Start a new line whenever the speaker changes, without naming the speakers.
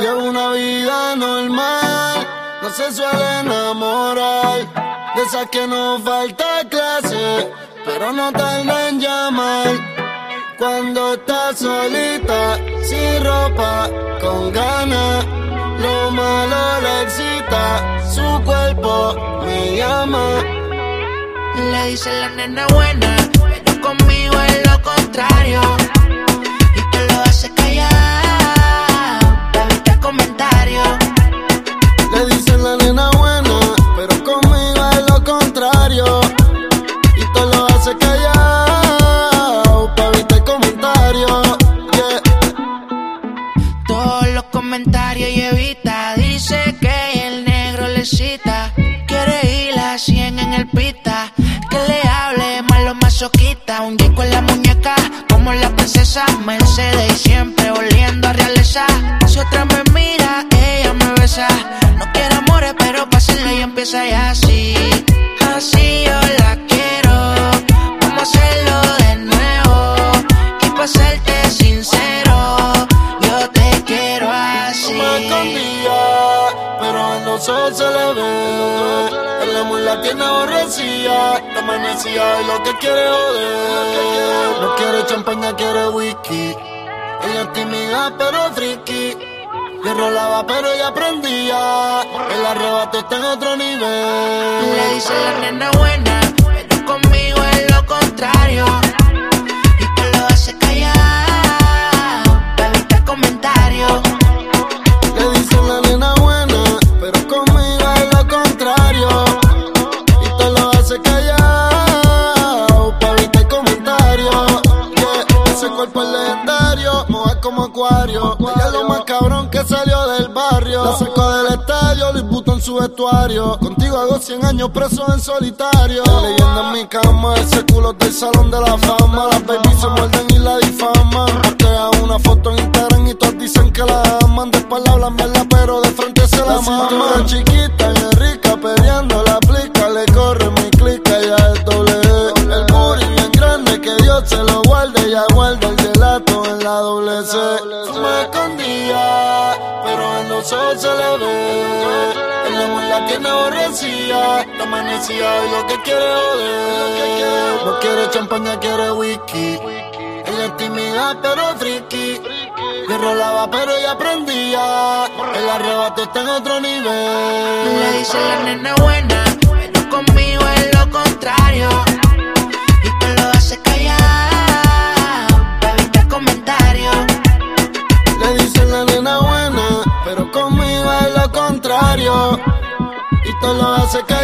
Llevo una vida normal, no se suele enamorar. De esas que no falta clase, pero no tarda en llamar. Cuando está solita, sin ropa, con ganas, lo malo le excita, su cuerpo me llama.
Le dice la nena buena, pero conmigo es lo Comentarios
y
evita. Dice que el negro le cita. Quiere ir a 100 en el pita. Que le hable malo masoquita. Un disco en la muñeca, como la princesa Mercedes. Y siempre oliendo a realeza. Si otra me mira, ella me besa. No quiere amores, pero pásenle y empieza ya así. Así yo la
pero en los ojos se le ve. El amor la tiene aborrecida, está amanecida y lo que quiere joder. No quiere champaña, quiere whisky. Ella es tímida, pero friki. Le rolaba, pero ella aprendía. El arrebato está en otro nivel.
Le dice la nena buena,
acuario. Ella es lo más cabrón que salió del barrio. La sacó del estadio, Luis Vuitton en su vestuario. Contigo hago 100 años preso en solitario. Leyenda en mi cama, ese culo del salón de la fama. Las babies se muerden y la difaman. Postea una foto en Instagram y todos dicen que la aman. Después la hablan mierda, pero de frente se la, mama. chiquita y rica, peleando la plica. Le corre mi clica, ya es doble. El booty bien grande, que Dios se lo guarde. Ya guarda el la doble C. Me escondía, pero en los ojos se le ve. El amor la tiene aborrecida, está amanecida y lo que quiere joder. No quiere champaña, quiere whisky. Ella es tímida, pero friki. Le rolaba, pero ella aprendía. El arrebato está en otro nivel.
Le dice la nena buena,
contrario. Y te lo hace caer.